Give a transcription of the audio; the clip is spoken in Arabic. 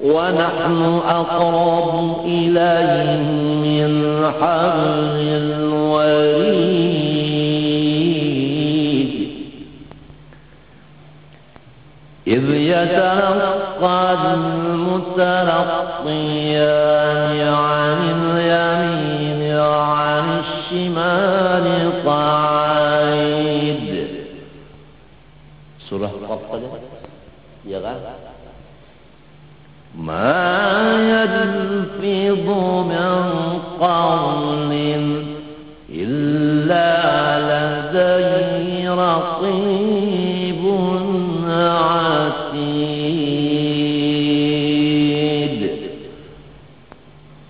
ونحن أقرب إليه من حبل الوريد. إذ يتلقى المتلقيان عن اليمين وعن الشمال قعيد سورة قطة يا غالي. ما يلفظ من قول إلا لديه رقيب.